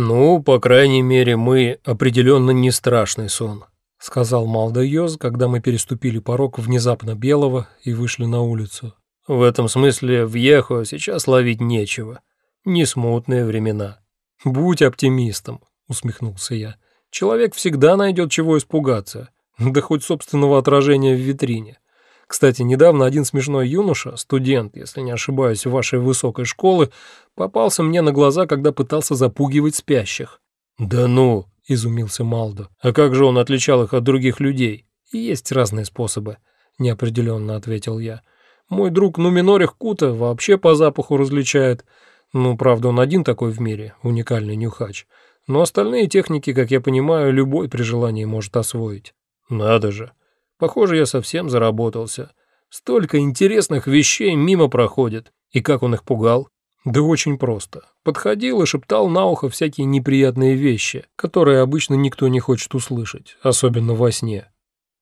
«Ну, по крайней мере, мы определенно не страшный сон», — сказал Малдайоз, когда мы переступили порог внезапно белого и вышли на улицу. «В этом смысле в Ехо сейчас ловить нечего. Не смутные времена». «Будь оптимистом», — усмехнулся я. «Человек всегда найдет чего испугаться, да хоть собственного отражения в витрине. Кстати, недавно один смешной юноша, студент, если не ошибаюсь, вашей высокой школы, попался мне на глаза, когда пытался запугивать спящих». «Да ну!» — изумился Малдо. «А как же он отличал их от других людей?» «Есть разные способы», — неопределенно ответил я. «Мой друг Нуминорих Кута вообще по запаху различает. Ну, правда, он один такой в мире, уникальный нюхач. Но остальные техники, как я понимаю, любой при желании может освоить». «Надо же!» Похоже, я совсем заработался. Столько интересных вещей мимо проходит. И как он их пугал? Да очень просто. Подходил и шептал на ухо всякие неприятные вещи, которые обычно никто не хочет услышать, особенно во сне.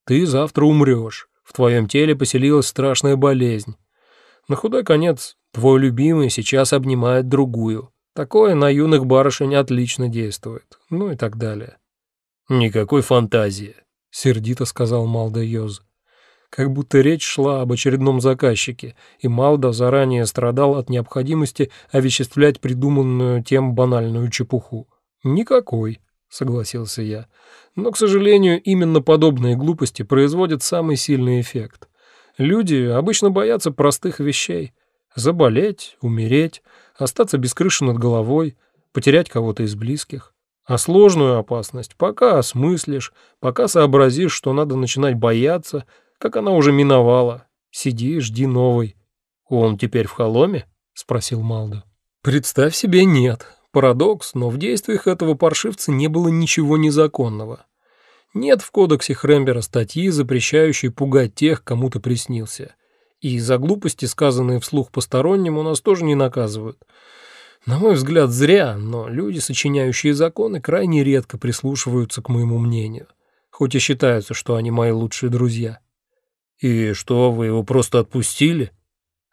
Ты завтра умрешь. В твоем теле поселилась страшная болезнь. На худой конец твой любимый сейчас обнимает другую. Такое на юных барышень отлично действует. Ну и так далее. Никакой фантазии сердито сказал Малда Йоз. Как будто речь шла об очередном заказчике, и Малда заранее страдал от необходимости овеществлять придуманную тем банальную чепуху. «Никакой», — согласился я. «Но, к сожалению, именно подобные глупости производят самый сильный эффект. Люди обычно боятся простых вещей. Заболеть, умереть, остаться без крыши над головой, потерять кого-то из близких. А сложную опасность пока осмыслишь, пока сообразишь, что надо начинать бояться, как она уже миновала. Сиди, жди новой. Он теперь в холоме? спросил Малда. Представь себе, нет. Парадокс, но в действиях этого паршивца не было ничего незаконного. Нет в кодексе Хрембера статьи, запрещающей пугать тех, кому ты приснился. И за глупости, сказанные вслух посторонним, у нас тоже не наказывают. На мой взгляд, зря, но люди, сочиняющие законы, крайне редко прислушиваются к моему мнению, хоть и считаются, что они мои лучшие друзья. И что, вы его просто отпустили?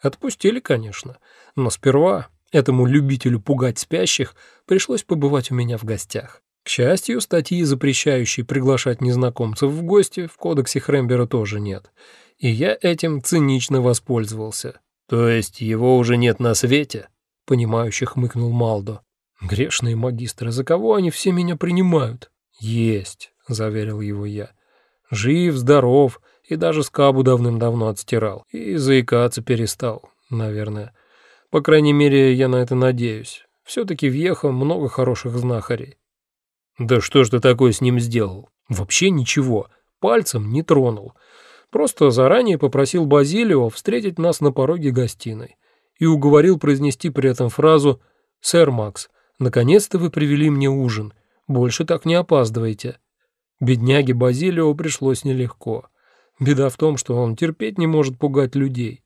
Отпустили, конечно, но сперва этому любителю пугать спящих пришлось побывать у меня в гостях. К счастью, статьи, запрещающей приглашать незнакомцев в гости, в кодексе Хрембера тоже нет, и я этим цинично воспользовался. То есть его уже нет на свете? — понимающе хмыкнул Малдо. «Грешные магистры, за кого они все меня принимают?» «Есть», — заверил его я. «Жив, здоров, и даже скабу давным-давно отстирал. И заикаться перестал, наверное. По крайней мере, я на это надеюсь. Все-таки в много хороших знахарей». «Да что ж ты такое с ним сделал?» «Вообще ничего. Пальцем не тронул. Просто заранее попросил Базилио встретить нас на пороге гостиной и уговорил произнести при этом фразу «Сэр Макс, наконец-то вы привели мне ужин. Больше так не опаздывайте». Бедняге Базилио пришлось нелегко. Беда в том, что он терпеть не может пугать людей.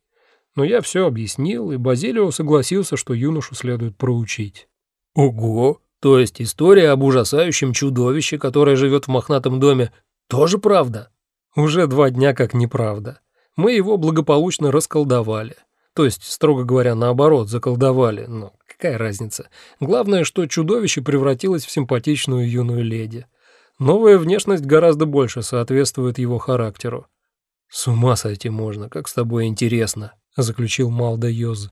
Но я все объяснил, и Базилио согласился, что юношу следует проучить. «Ого! То есть история об ужасающем чудовище, которое живет в мохнатом доме, тоже правда?» «Уже два дня как неправда. Мы его благополучно расколдовали. То есть, строго говоря, наоборот, заколдовали, но какая разница. Главное, что чудовище превратилось в симпатичную юную леди. Новая внешность гораздо больше соответствует его характеру. «С ума сойти можно, как с тобой интересно», — заключил Малда Йоз.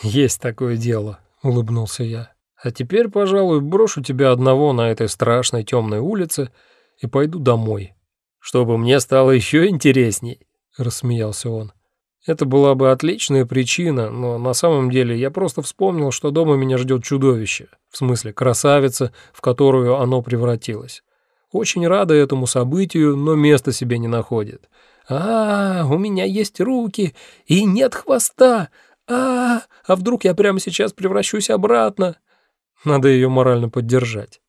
«Есть такое дело», — улыбнулся я. «А теперь, пожалуй, брошу тебя одного на этой страшной темной улице и пойду домой». «Чтобы мне стало еще интересней», — рассмеялся он. Это была бы отличная причина, но на самом деле я просто вспомнил, что дома меня ждет чудовище, в смысле красавица, в которую оно превратилось. Очень рада этому событию, но места себе не находит. «А, у меня есть руки и нет хвоста! А, а вдруг я прямо сейчас превращусь обратно?» Надо ее морально поддержать.